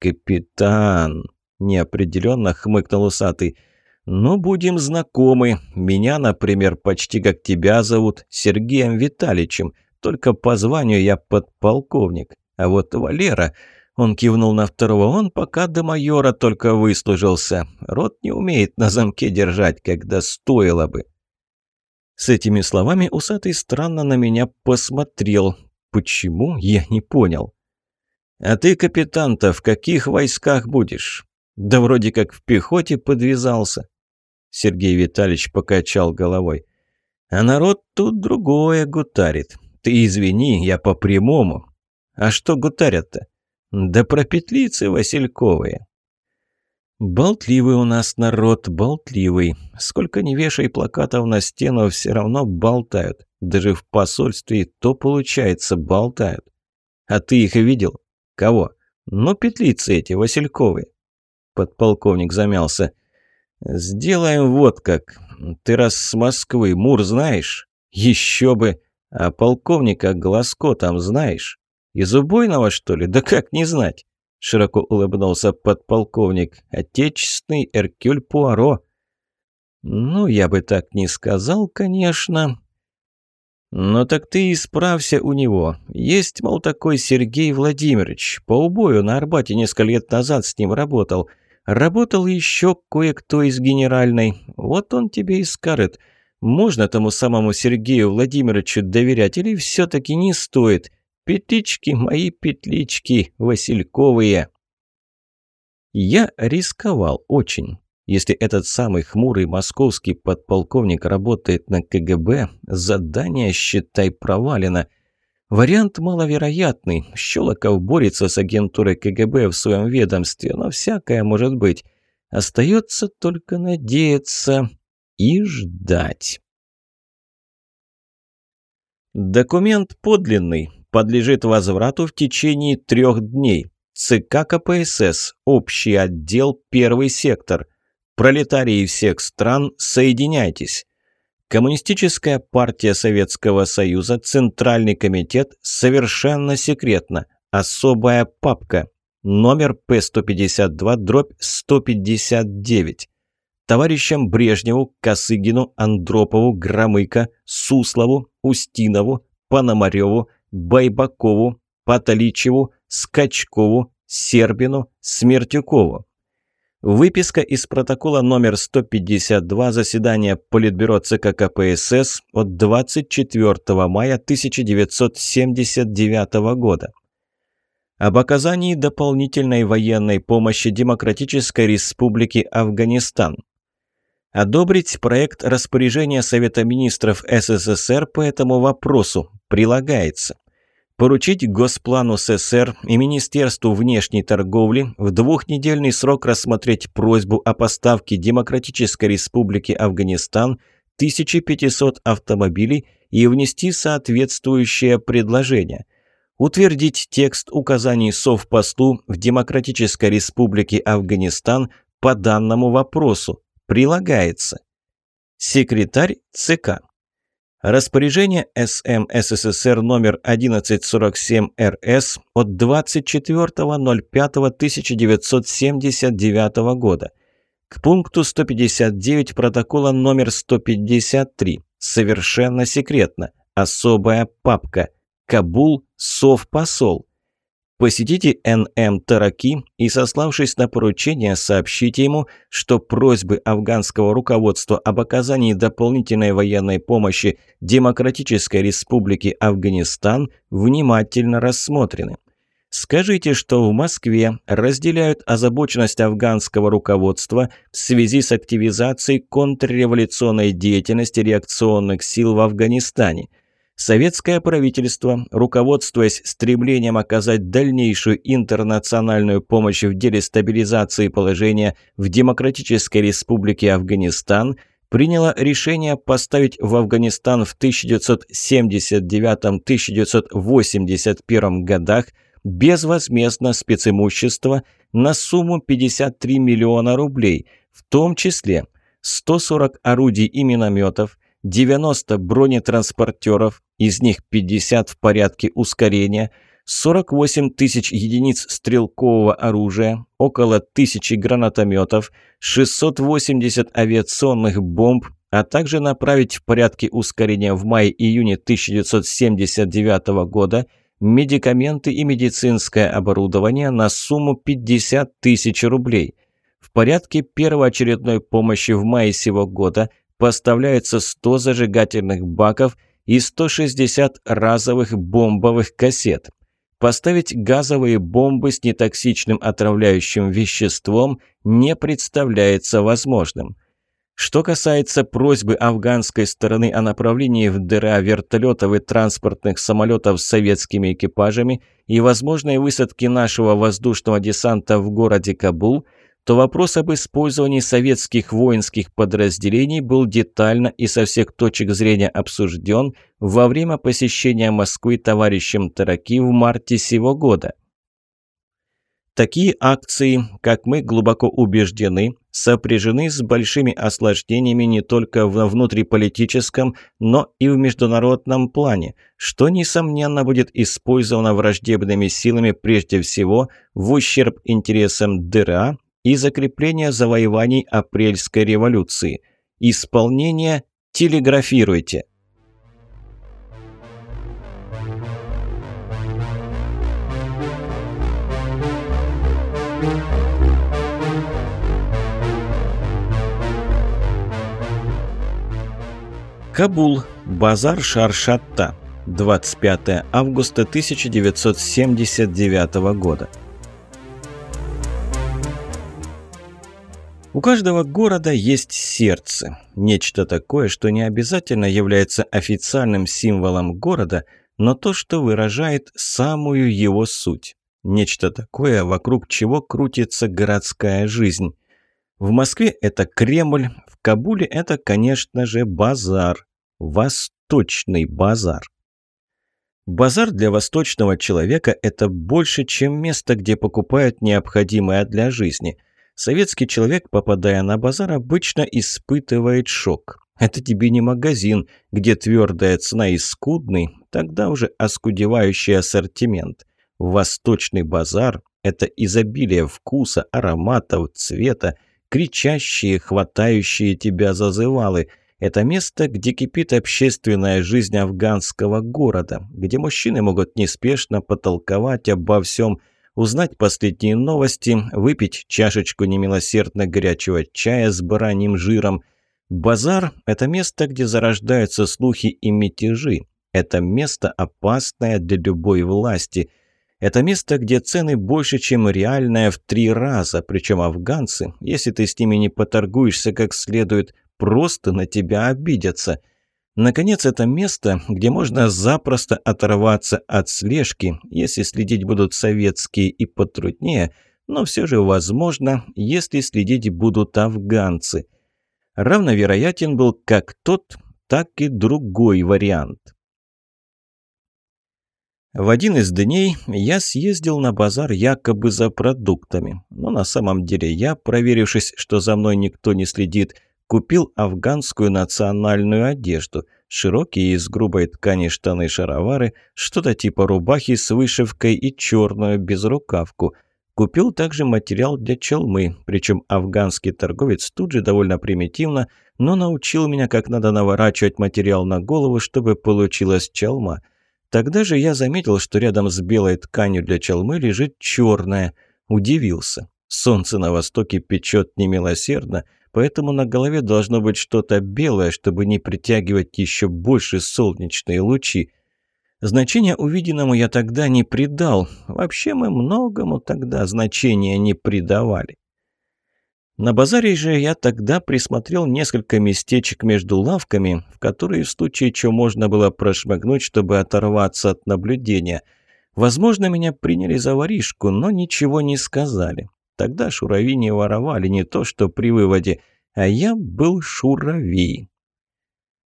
Капитан, неопределенно хмыкнул усатый. «Ну, будем знакомы. Меня, например, почти как тебя зовут, Сергеем Витальевичем, только по званию я подполковник. А вот Валера...» Он кивнул на второго. Он пока до майора только выслужился. Рот не умеет на замке держать, когда стоило бы. С этими словами усатый странно на меня посмотрел. Почему, я не понял. «А ты, капитан-то, в каких войсках будешь?» «Да вроде как в пехоте подвязался». Сергей Витальевич покачал головой. «А народ тут другое гутарит. Ты извини, я по-прямому. А что гутарят-то? Да про петлицы васильковые». «Болтливый у нас народ, болтливый. Сколько не вешай плакатов на стену, все равно болтают. Даже в посольстве то, получается, болтают. А ты их видел? Кого? Ну, петлицы эти, васильковые». Подполковник замялся. «Сделаем вот как. Ты раз с Москвы Мур знаешь? Еще бы! А полковника Глазко там знаешь? Из убойного, что ли? Да как не знать?» Широко улыбнулся подполковник. «Отечественный Эркюль Пуаро». «Ну, я бы так не сказал, конечно». «Но так ты исправься у него. Есть, мол, такой Сергей Владимирович. По убою на Арбате несколько лет назад с ним работал». Работал еще кое-кто из генеральной. Вот он тебе и скажет. Можно тому самому Сергею Владимировичу доверять или все-таки не стоит? Петлички мои петлички, васильковые. Я рисковал очень. Если этот самый хмурый московский подполковник работает на КГБ, задание, считай, провалено. Вариант маловероятный. Щелоков борется с агентурой КГБ в своем ведомстве, но всякое может быть. Остается только надеяться и ждать. Документ подлинный. Подлежит возврату в течение трех дней. ЦК КПСС. Общий отдел. Первый сектор. Пролетарии всех стран, соединяйтесь. Коммунистическая партия Советского Союза, Центральный комитет, совершенно секретно. Особая папка. Номер П-152, дробь 159. Товарищам Брежневу, Косыгину, Андропову, Громыко, Суслову, Устинову, Пономареву, Байбакову, Патоличеву, Скачкову, Сербину, Смертюкову. Выписка из протокола номер 152 заседания Политбюро ЦК КПСС от 24 мая 1979 года. Об оказании дополнительной военной помощи Демократической Республике Афганистан. Одобрить проект распоряжения Совета Министров СССР по этому вопросу прилагается поручить Госплану СССР и Министерству внешней торговли в двухнедельный срок рассмотреть просьбу о поставке Демократической Республики Афганистан 1500 автомобилей и внести соответствующее предложение. Утвердить текст указаний Совпосту в Демократической Республике Афганистан по данному вопросу. Прилагается. Секретарь ЦК. Распоряжение СМ СССР номер 1147-РС от 24.05.1979 года. К пункту 159 протокола номер 153. Совершенно секретно. Особая папка. Кабул, Совпосол. Посетите НМ Тараки и, сославшись на поручение, сообщите ему, что просьбы афганского руководства об оказании дополнительной военной помощи Демократической Республике Афганистан внимательно рассмотрены. Скажите, что в Москве разделяют озабоченность афганского руководства в связи с активизацией контрреволюционной деятельности реакционных сил в Афганистане – Советское правительство, руководствуясь стремлением оказать дальнейшую интернациональную помощь в деле стабилизации положения в Демократической Республике Афганистан, приняло решение поставить в Афганистан в 1979-1981 годах безвозмездно специмущество на сумму 53 миллиона рублей, в том числе 140 орудий и минометов, 90 бронетранспортеров, из них 50 в порядке ускорения, 48 тысяч единиц стрелкового оружия, около тысячи гранатометов, 680 авиационных бомб, а также направить в порядке ускорения в мае-июне 1979 года медикаменты и медицинское оборудование на сумму 50 тысяч рублей. В порядке первоочередной помощи в мае сего года поставляется 100 зажигательных баков и 160 разовых бомбовых кассет. Поставить газовые бомбы с нетоксичным отравляющим веществом не представляется возможным. Что касается просьбы афганской стороны о направлении в ДРА вертолетов и транспортных самолетов с советскими экипажами и возможной высадки нашего воздушного десанта в городе Кабул – то вопрос об использовании советских воинских подразделений был детально и со всех точек зрения обсужден во время посещения Москвы товарищем Тараки в марте сего года. Такие акции, как мы глубоко убеждены, сопряжены с большими осложнениями не только в внутриполитическом, но и в международном плане, что, несомненно, будет использовано враждебными силами прежде всего в ущерб интересам ДРА и закрепление завоеваний апрельской революции. Исполнение телеграфируйте. Кабул. Базар Шаршатта. 25 августа 1979 года. У каждого города есть сердце. Нечто такое, что не обязательно является официальным символом города, но то, что выражает самую его суть. Нечто такое, вокруг чего крутится городская жизнь. В Москве это Кремль, в Кабуле это, конечно же, базар. Восточный базар. Базар для восточного человека – это больше, чем место, где покупают необходимое для жизни – Советский человек, попадая на базар, обычно испытывает шок. Это тебе не магазин, где твердая цена и скудный, тогда уже оскудевающий ассортимент. Восточный базар – это изобилие вкуса, ароматов, цвета, кричащие, хватающие тебя зазывалы. Это место, где кипит общественная жизнь афганского города, где мужчины могут неспешно потолковать обо всем – узнать последние новости, выпить чашечку немилосердно горячего чая с бараньим жиром. Базар – это место, где зарождаются слухи и мятежи. Это место опасное для любой власти. Это место, где цены больше, чем реальная в три раза. Причем афганцы, если ты с ними не поторгуешься как следует, просто на тебя обидятся – Наконец, это место, где можно запросто оторваться от слежки, если следить будут советские и потруднее, но все же возможно, если следить будут афганцы. равновероятен был как тот, так и другой вариант. В один из дней я съездил на базар якобы за продуктами, но на самом деле я, проверившись, что за мной никто не следит, купил афганскую национальную одежду, широкие из грубой ткани штаны-шаровары, что-то типа рубахи с вышивкой и черную безрукавку. Купил также материал для челмы, причем афганский торговец тут же довольно примитивно, но научил меня, как надо наворачивать материал на голову, чтобы получилась челма – Тогда же я заметил, что рядом с белой тканью для чалмы лежит черная. Удивился. Солнце на востоке печет немилосердно, поэтому на голове должно быть что-то белое, чтобы не притягивать еще больше солнечные лучи. Значения увиденному я тогда не придал. Вообще мы многому тогда значения не придавали. На базаре же я тогда присмотрел несколько местечек между лавками, в которые в случае чего можно было прошмыгнуть, чтобы оторваться от наблюдения. Возможно, меня приняли за воришку, но ничего не сказали. Тогда шурави не воровали, не то что при выводе, а я был шурави.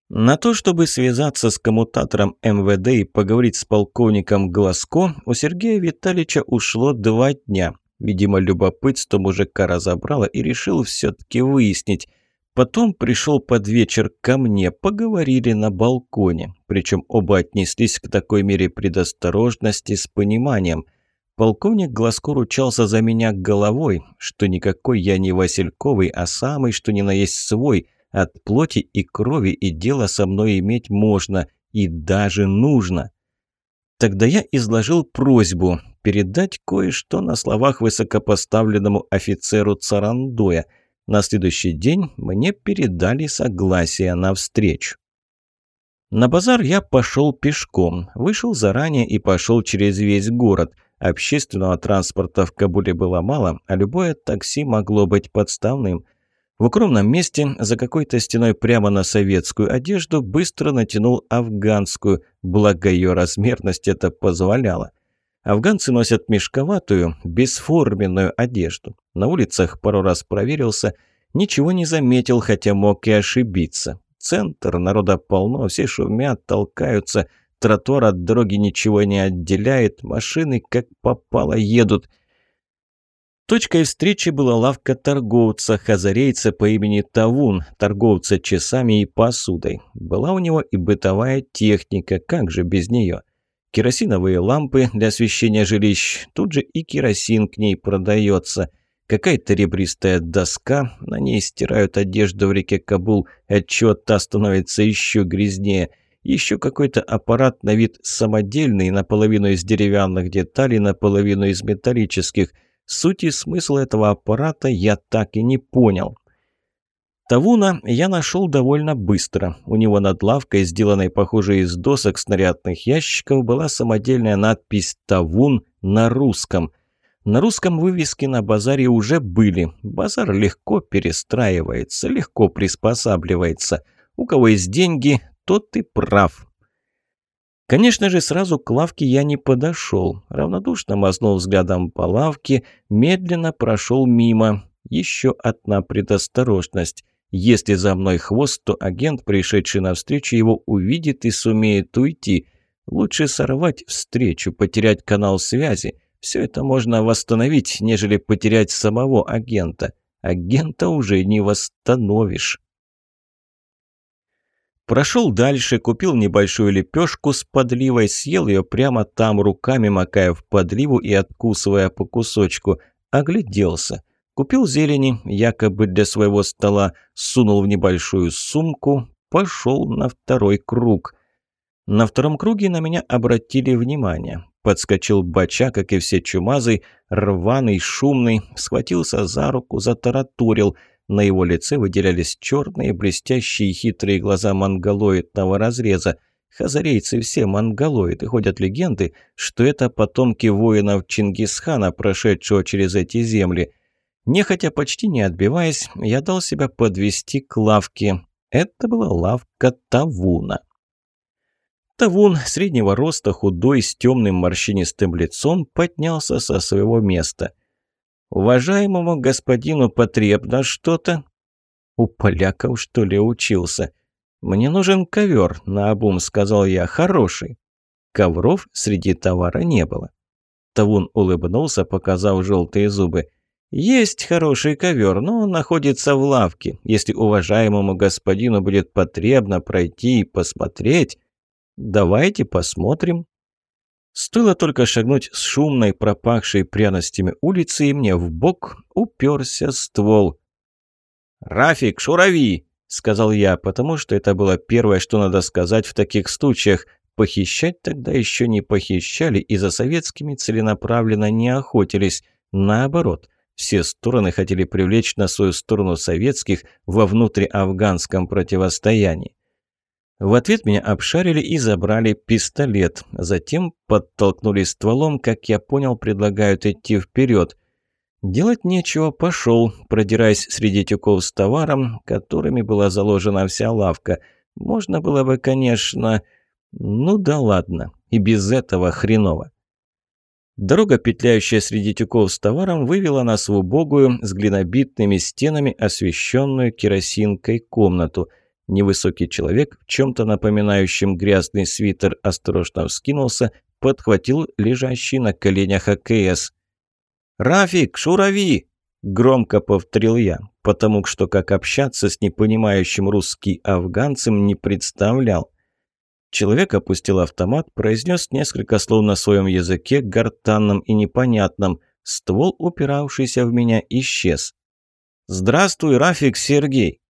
На то, чтобы связаться с коммутатором МВД и поговорить с полковником Глазко, у Сергея Витальевича ушло два дня – Видимо, любопытство мужика разобрало и решил все-таки выяснить. Потом пришел под вечер ко мне, поговорили на балконе. Причем оба отнеслись к такой мере предосторожности с пониманием. Полковник Глазко ручался за меня головой, что никакой я не Васильковый, а самый, что ни на есть свой, от плоти и крови, и дело со мной иметь можно, и даже нужно. Тогда я изложил просьбу передать кое-что на словах высокопоставленному офицеру Царандоя. На следующий день мне передали согласие на встречу. На базар я пошел пешком, вышел заранее и пошел через весь город. Общественного транспорта в Кабуле было мало, а любое такси могло быть подставным. В укромном месте, за какой-то стеной прямо на советскую одежду, быстро натянул афганскую, благо ее размерность это позволяла. Афганцы носят мешковатую, бесформенную одежду. На улицах пару раз проверился, ничего не заметил, хотя мог и ошибиться. Центр, народа полно, все шумят, толкаются, тротуар от дороги ничего не отделяет, машины как попало едут. Точкой встречи была лавка торговца, хазарейца по имени Тавун, торговца часами и посудой. Была у него и бытовая техника, как же без нее? керосиновые лампы для освещения жилищ, тут же и керосин к ней продается. Какая-то ребристая доска, на ней стирают одежду в реке Кабул, отчего та становится еще грязнее. Еще какой-то аппарат на вид самодельный, наполовину из деревянных деталей, наполовину из металлических. Суть и смысл этого аппарата я так и не понял. Тавуна я нашел довольно быстро. У него над лавкой, сделанной, похоже, из досок снарядных ящиков, была самодельная надпись «Тавун» на русском. На русском вывески на базаре уже были. Базар легко перестраивается, легко приспосабливается. У кого есть деньги, тот и прав. Конечно же, сразу к лавке я не подошел. Равнодушно мазнул взглядом по лавке, медленно прошел мимо. Еще одна предосторожность. Если за мной хвост, то агент, пришедший навстречу, его увидит и сумеет уйти. Лучше сорвать встречу, потерять канал связи. Все это можно восстановить, нежели потерять самого агента. Агента уже не восстановишь. Прошел дальше, купил небольшую лепешку с подливой, съел ее прямо там, руками макая в подливу и откусывая по кусочку. Огляделся. Купил зелени, якобы для своего стола, сунул в небольшую сумку, пошел на второй круг. На втором круге на меня обратили внимание. Подскочил бача, как и все чумазы, рваный, шумный, схватился за руку, затараторил. На его лице выделялись черные, блестящие хитрые глаза монголоидного разреза. Хазарейцы все монголоиды, ходят легенды, что это потомки воинов Чингисхана, прошедшего через эти земли – Нехотя, почти не отбиваясь, я дал себя подвести к лавке. Это была лавка Тавуна. Тавун, среднего роста, худой, с темным морщинистым лицом, поднялся со своего места. «Уважаемому господину потребно что-то?» У поляков, что ли, учился? Мне нужен ковер, наобум сказал я, хороший. Ковров среди товара не было. Тавун улыбнулся, показав желтые зубы. «Есть хороший ковер, но он находится в лавке. Если уважаемому господину будет потребно пройти и посмотреть, давайте посмотрим». Стоило только шагнуть с шумной, пропахшей пряностями улицы, и мне в бок уперся ствол. «Рафик, шурави!» — сказал я, потому что это было первое, что надо сказать в таких случаях. Похищать тогда еще не похищали и за советскими целенаправленно не охотились. Наоборот, все стороны хотели привлечь на свою сторону советских во внутриафганском противостоянии. В ответ меня обшарили и забрали пистолет. Затем подтолкнули стволом, как я понял, предлагают идти вперед. Делать нечего, пошел, продираясь среди тюков с товаром, которыми была заложена вся лавка. Можно было бы, конечно... Ну да ладно, и без этого хреново. Дорога, петляющая среди тюков с товаром, вывела нас в убогую, с глинобитными стенами, освещенную керосинкой комнату – Невысокий человек, в чем-то напоминающем грязный свитер, осторожно вскинулся, подхватил лежащий на коленях АКС. «Рафик, шурави!» – громко повторил я, потому что как общаться с непонимающим русский афганцем не представлял. Человек опустил автомат, произнес несколько слов на своем языке, гортанном и непонятном. Ствол, упиравшийся в меня, исчез. «Здравствуй, Рафик Сергей!»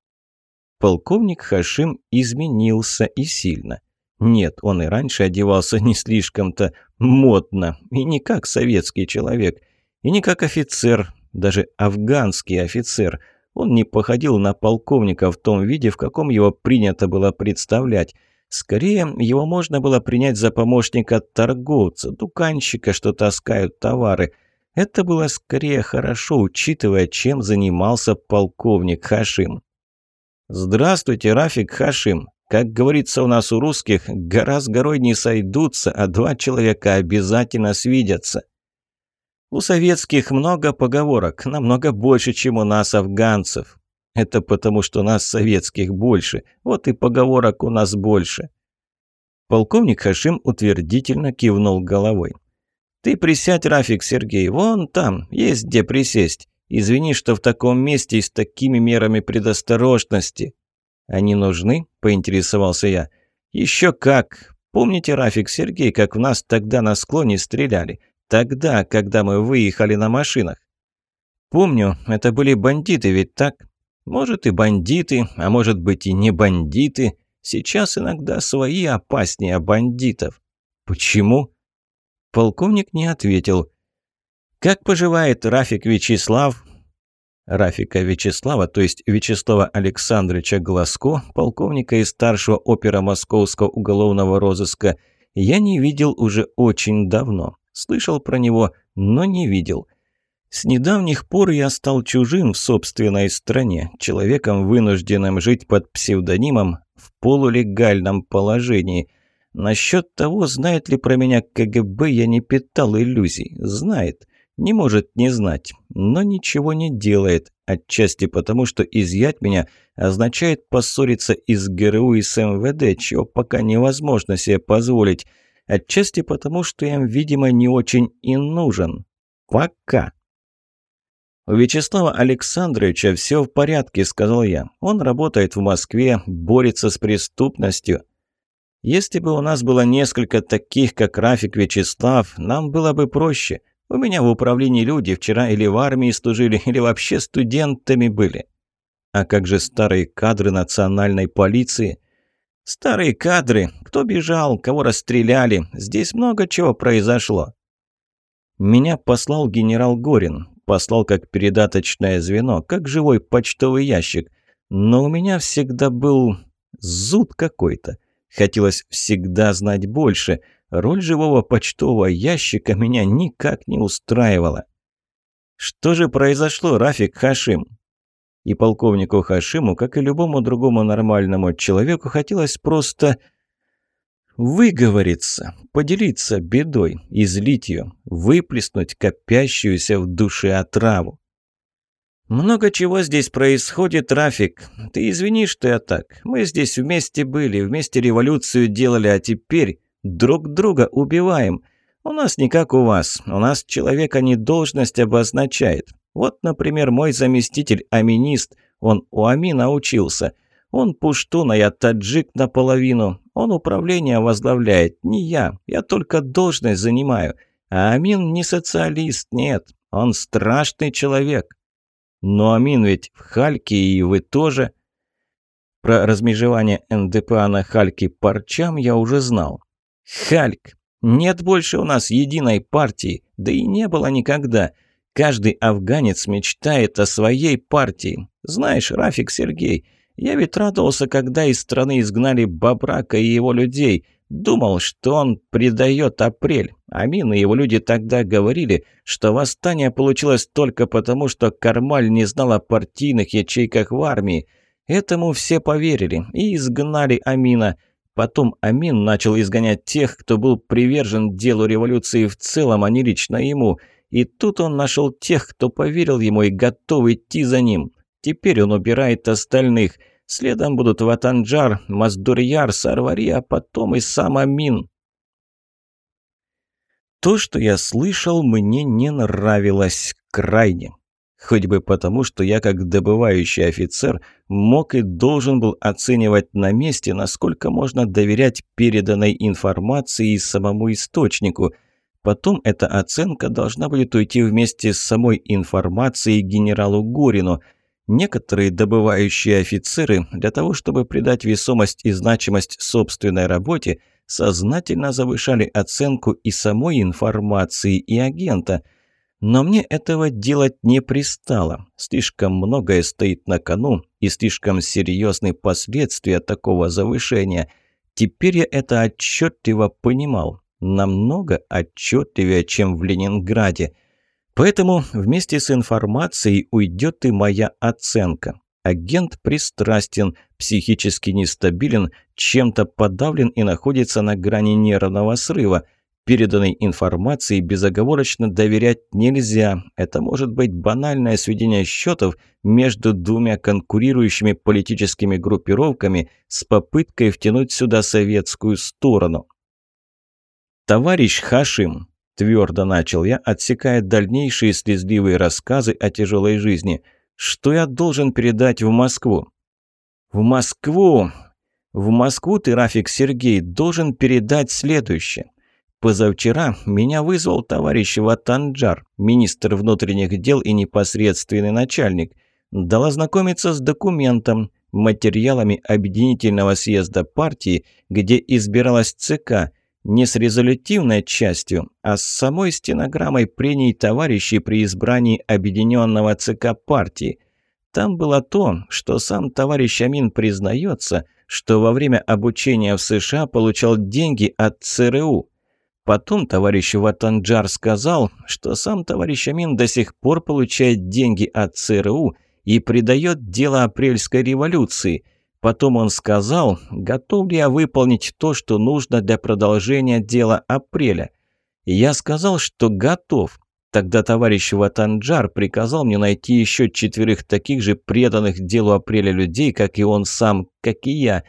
Полковник Хашим изменился и сильно. Нет, он и раньше одевался не слишком-то модно, и не как советский человек, и не как офицер, даже афганский офицер. Он не походил на полковника в том виде, в каком его принято было представлять. Скорее, его можно было принять за помощника торговца, дуканщика, что таскают товары. Это было скорее хорошо, учитывая, чем занимался полковник Хашим. «Здравствуйте, Рафик Хашим. Как говорится у нас у русских, гора с горой не сойдутся, а два человека обязательно свидятся». У советских много поговорок, намного больше, чем у нас, афганцев. Это потому, что нас, советских, больше. Вот и поговорок у нас больше. Полковник Хашим утвердительно кивнул головой. «Ты присядь, Рафик Сергей, вон там, есть где присесть. Извини, что в таком месте и с такими мерами предосторожности. Они нужны? Поинтересовался я. Еще как. Помните, Рафик Сергей, как в нас тогда на склоне стреляли? Тогда, когда мы выехали на машинах. Помню, это были бандиты, ведь так? Может и бандиты, а может быть и не бандиты. Сейчас иногда свои опаснее бандитов. Почему? Полковник не ответил. «Как поживает Рафик Вячеслав?» Рафика Вячеслава, то есть Вячеслава Александровича Глазко, полковника и старшего опера Московского уголовного розыска, я не видел уже очень давно. Слышал про него, но не видел. С недавних пор я стал чужим в собственной стране, человеком, вынужденным жить под псевдонимом в полулегальном положении. Насчет того, знает ли про меня КГБ, я не питал иллюзий. Знает. Не может не знать, но ничего не делает, отчасти потому, что изъять меня означает поссориться из ГРУ и с МВД, чего пока невозможно себе позволить, отчасти потому, что им, видимо, не очень и нужен. Пока. «У Вячеслава Александровича все в порядке», — сказал я. «Он работает в Москве, борется с преступностью». «Если бы у нас было несколько таких, как Рафик Вячеслав, нам было бы проще». У меня в управлении люди вчера или в армии служили, или вообще студентами были. А как же старые кадры национальной полиции? Старые кадры. Кто бежал, кого расстреляли. Здесь много чего произошло. Меня послал генерал Горин. Послал как передаточное звено, как живой почтовый ящик. Но у меня всегда был зуд какой-то. Хотелось всегда знать больше – Роль живого почтового ящика меня никак не устраивала. Что же произошло, Рафик Хашим? И полковнику Хашиму, как и любому другому нормальному человеку, хотелось просто выговориться, поделиться бедой, излить ее, выплеснуть копящуюся в душе отраву. «Много чего здесь происходит, Рафик. Ты извини, что я так. Мы здесь вместе были, вместе революцию делали, а теперь друг друга убиваем. У нас не как у вас. У нас человека не должность обозначает. Вот, например, мой заместитель Аминист, он у Амина учился. Он пуштун, а я таджик наполовину. Он управление возглавляет, не я. Я только должность занимаю. А Амин не социалист, нет. Он страшный человек. Но Амин ведь в Хальке, и вы тоже. Про размежевание НДПА на Хальке парчам я уже знал. Хальк. Нет больше у нас единой партии, да и не было никогда. Каждый афганец мечтает о своей партии. Знаешь, Рафик Сергей, я ведь радовался, когда из страны изгнали Бабрака и его людей. Думал, что он предает апрель. Амин и его люди тогда говорили, что восстание получилось только потому, что Кармаль не знал о партийных ячейках в армии. Этому все поверили и изгнали Амина. Потом Амин начал изгонять тех, кто был привержен делу революции в целом, а не лично ему. И тут он нашел тех, кто поверил ему и готов идти за ним. Теперь он убирает остальных – Следом будут Ватанджар, Маздурьяр, Сарвари, а потом и сам Амин. То, что я слышал, мне не нравилось крайне. Хоть бы потому, что я как добывающий офицер мог и должен был оценивать на месте, насколько можно доверять переданной информации самому источнику. Потом эта оценка должна будет уйти вместе с самой информацией генералу Горину – Некоторые добывающие офицеры для того, чтобы придать весомость и значимость собственной работе, сознательно завышали оценку и самой информации, и агента. Но мне этого делать не пристало. Слишком многое стоит на кону, и слишком серьезны последствия такого завышения. Теперь я это отчетливо понимал. Намного отчетливее, чем в Ленинграде – Поэтому вместе с информацией уйдет и моя оценка. Агент пристрастен, психически нестабилен, чем-то подавлен и находится на грани нервного срыва. Переданной информации безоговорочно доверять нельзя. Это может быть банальное сведение счетов между двумя конкурирующими политическими группировками с попыткой втянуть сюда советскую сторону. «Товарищ Хашим, Твердо начал я, отсекая дальнейшие слезливые рассказы о тяжелой жизни. Что я должен передать в Москву? В Москву! В Москву ты, Рафик Сергей, должен передать следующее. Позавчера меня вызвал товарищ Ватанджар, министр внутренних дел и непосредственный начальник. Дал ознакомиться с документом, материалами объединительного съезда партии, где избиралась ЦК – не с резолютивной частью, а с самой стенограммой прений товарищей при избрании объединенного ЦК партии. Там было то, что сам товарищ Амин признается, что во время обучения в США получал деньги от ЦРУ. Потом товарищ Ватанджар сказал, что сам товарищ Амин до сих пор получает деньги от ЦРУ и придает дело апрельской революции – Потом он сказал, готов ли я выполнить то, что нужно для продолжения дела апреля. я сказал, что готов. Тогда товарищ Ватанджар приказал мне найти еще четверых таких же преданных делу апреля людей, как и он сам, как и я.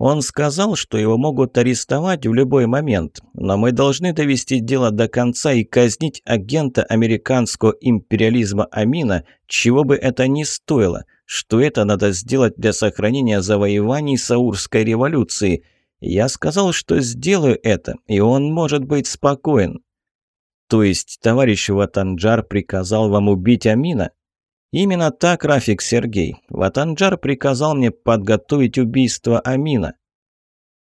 Он сказал, что его могут арестовать в любой момент, но мы должны довести дело до конца и казнить агента американского империализма Амина, чего бы это ни стоило – что это надо сделать для сохранения завоеваний Саурской революции. Я сказал, что сделаю это, и он может быть спокоен. То есть товарищ Ватанджар приказал вам убить Амина? Именно так, Рафик Сергей. Ватанджар приказал мне подготовить убийство Амина.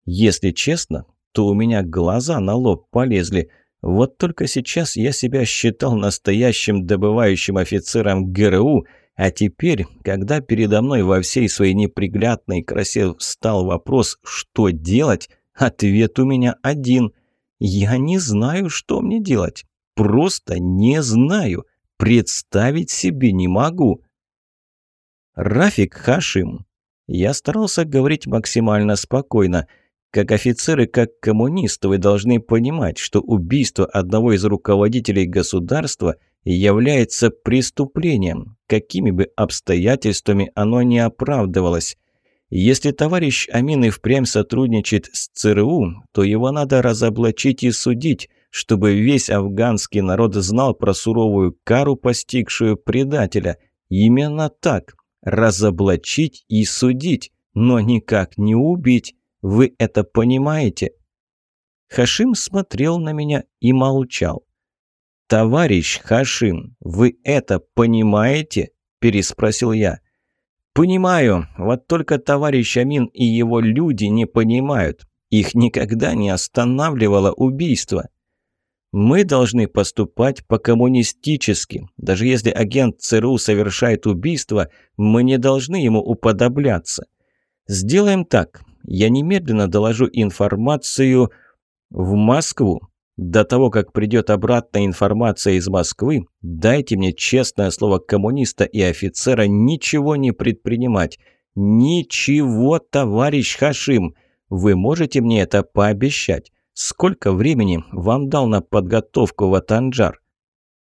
Если честно, то у меня глаза на лоб полезли. Вот только сейчас я себя считал настоящим добывающим офицером ГРУ – а теперь, когда передо мной во всей своей неприглядной красе встал вопрос «что делать?», ответ у меня один. Я не знаю, что мне делать. Просто не знаю. Представить себе не могу. Рафик Хашим. Я старался говорить максимально спокойно. Как офицеры, как коммунисты вы должны понимать, что убийство одного из руководителей государства является преступлением, какими бы обстоятельствами оно ни оправдывалось. Если товарищ Амин и впрямь сотрудничает с ЦРУ, то его надо разоблачить и судить, чтобы весь афганский народ знал про суровую кару, постигшую предателя. Именно так. Разоблачить и судить, но никак не убить. Вы это понимаете?» Хашим смотрел на меня и молчал. «Товарищ Хашим, вы это понимаете?» – переспросил я. «Понимаю, вот только товарищ Амин и его люди не понимают. Их никогда не останавливало убийство. Мы должны поступать по-коммунистически. Даже если агент ЦРУ совершает убийство, мы не должны ему уподобляться. Сделаем так. Я немедленно доложу информацию в Москву. До того, как придет обратная информация из Москвы, дайте мне честное слово коммуниста и офицера ничего не предпринимать. Ничего, товарищ Хашим. Вы можете мне это пообещать? Сколько времени вам дал на подготовку в Атанджар?»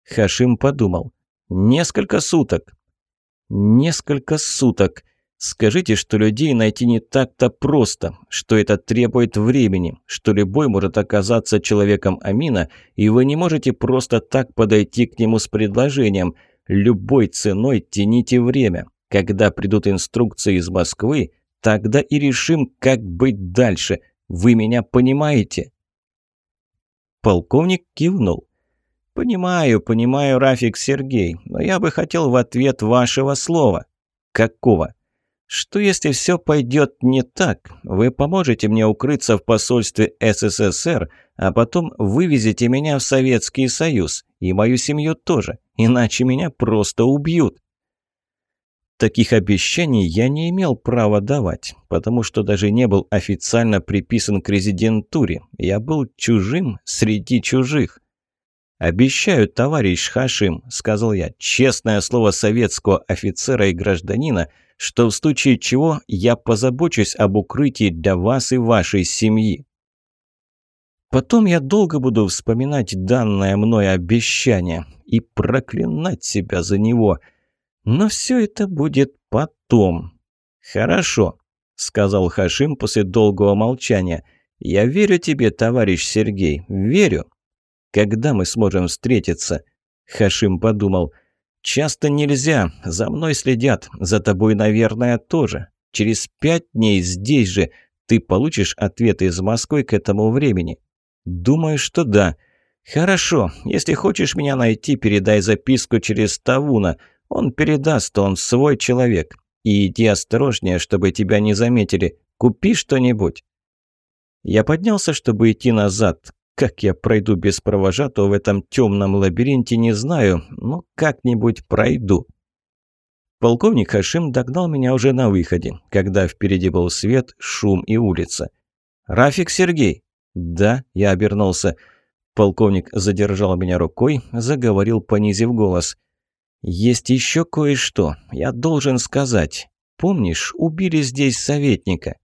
Хашим подумал. «Несколько суток». «Несколько суток. Скажите, что людей найти не так-то просто, что это требует времени, что любой может оказаться человеком Амина, и вы не можете просто так подойти к нему с предложением. Любой ценой тяните время. Когда придут инструкции из Москвы, тогда и решим, как быть дальше. Вы меня понимаете?» Полковник кивнул. «Понимаю, понимаю, Рафик Сергей, но я бы хотел в ответ вашего слова». «Какого?» «Что если все пойдет не так? Вы поможете мне укрыться в посольстве СССР, а потом вывезете меня в Советский Союз, и мою семью тоже, иначе меня просто убьют». Таких обещаний я не имел права давать, потому что даже не был официально приписан к резидентуре. Я был чужим среди чужих. «Обещаю, товарищ Хашим», — сказал я, — «честное слово советского офицера и гражданина, что в случае чего я позабочусь об укрытии для вас и вашей семьи». Потом я долго буду вспоминать данное мной обещание и проклинать себя за него — но все это будет потом. Хорошо, сказал Хашим после долгого молчания. Я верю тебе, товарищ Сергей, верю. Когда мы сможем встретиться? Хашим подумал. Часто нельзя, за мной следят, за тобой, наверное, тоже. Через пять дней здесь же ты получишь ответы из Москвы к этому времени. Думаю, что да. Хорошо, если хочешь меня найти, передай записку через Тавуна. Он передаст, он свой человек. И иди осторожнее, чтобы тебя не заметили. Купи что-нибудь». Я поднялся, чтобы идти назад. Как я пройду без провожатого в этом темном лабиринте, не знаю, но как-нибудь пройду. Полковник Хашим догнал меня уже на выходе, когда впереди был свет, шум и улица. «Рафик Сергей!» «Да», — я обернулся. Полковник задержал меня рукой, заговорил, понизив голос. «Есть еще кое-что. Я должен сказать. Помнишь, убили здесь советника?»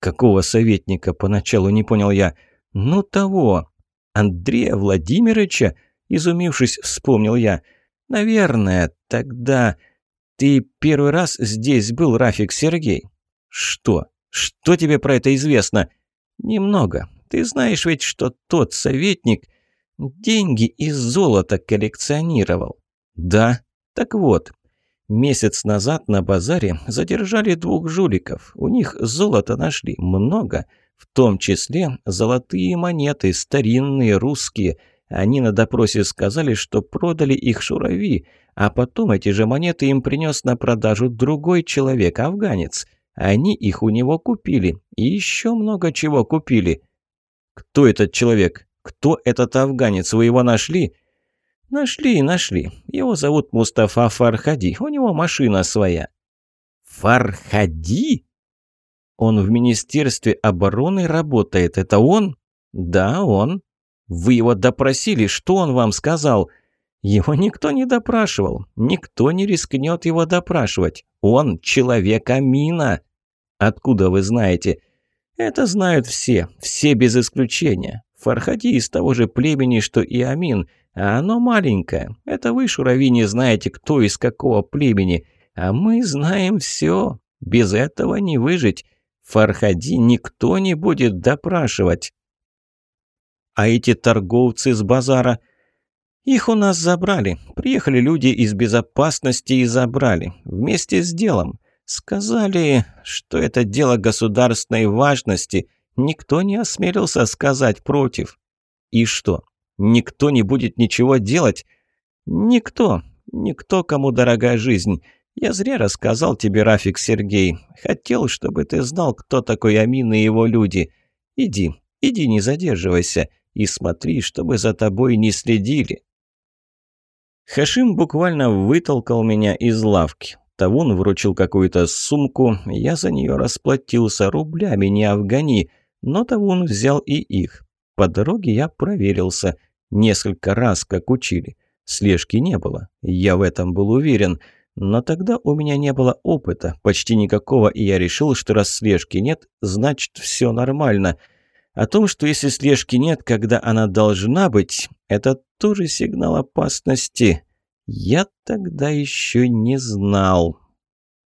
«Какого советника?» – поначалу не понял я. «Ну того. Андрея Владимировича?» – изумившись, вспомнил я. «Наверное, тогда ты первый раз здесь был, Рафик Сергей?» «Что? Что тебе про это известно?» «Немного. Ты знаешь ведь, что тот советник деньги и золото коллекционировал?» «Да», так вот, месяц назад на базаре задержали двух жуликов. У них золото нашли много, в том числе золотые монеты, старинные, русские. Они на допросе сказали, что продали их шурави, а потом эти же монеты им принес на продажу другой человек, афганец. Они их у него купили и еще много чего купили. Кто этот человек? Кто этот афганец? Вы его нашли?» «Нашли, нашли. Его зовут Мустафа Фархади. У него машина своя». «Фархади?» «Он в Министерстве обороны работает. Это он?» «Да, он. Вы его допросили. Что он вам сказал?» «Его никто не допрашивал. Никто не рискнет его допрашивать. Он человек Амина». «Откуда вы знаете?» Это знают все, все без исключения. Фархади из того же племени, что и Амин, а оно маленькое. Это вы, Шурави, не знаете, кто из какого племени. А мы знаем все. Без этого не выжить. Фархади никто не будет допрашивать. А эти торговцы с базара... Их у нас забрали. Приехали люди из безопасности и забрали. Вместе с делом. Сказали, что это дело государственной важности. Никто не осмелился сказать против. И что, никто не будет ничего делать? Никто. Никто, кому дорога жизнь. Я зря рассказал тебе, Рафик Сергей. Хотел, чтобы ты знал, кто такой Амин и его люди. Иди, иди, не задерживайся. И смотри, чтобы за тобой не следили. Хашим буквально вытолкал меня из лавки. Тавун вручил какую-то сумку, я за нее расплатился рублями, не афгани, но Тавун взял и их. По дороге я проверился. Несколько раз, как учили. Слежки не было, я в этом был уверен. Но тогда у меня не было опыта, почти никакого, и я решил, что раз слежки нет, значит все нормально. О том, что если слежки нет, когда она должна быть, это тоже сигнал опасности. Я тогда еще не знал.